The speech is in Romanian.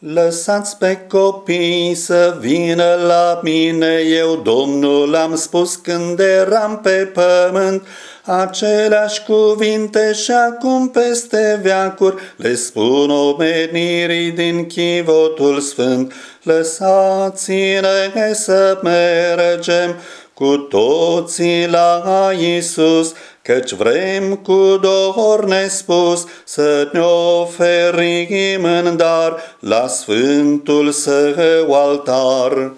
Lăsați pe copii să vină la mine, eu Domnul am spus când eram pe pământ, aceleași cuvinte și acum peste veacuri le spun omenirii din chivotul sfânt. Lăsați-ne să mergem cu toții la Iisus, căci vrem cu dor nespus să ne oferim în dar la Sfântul Său altar.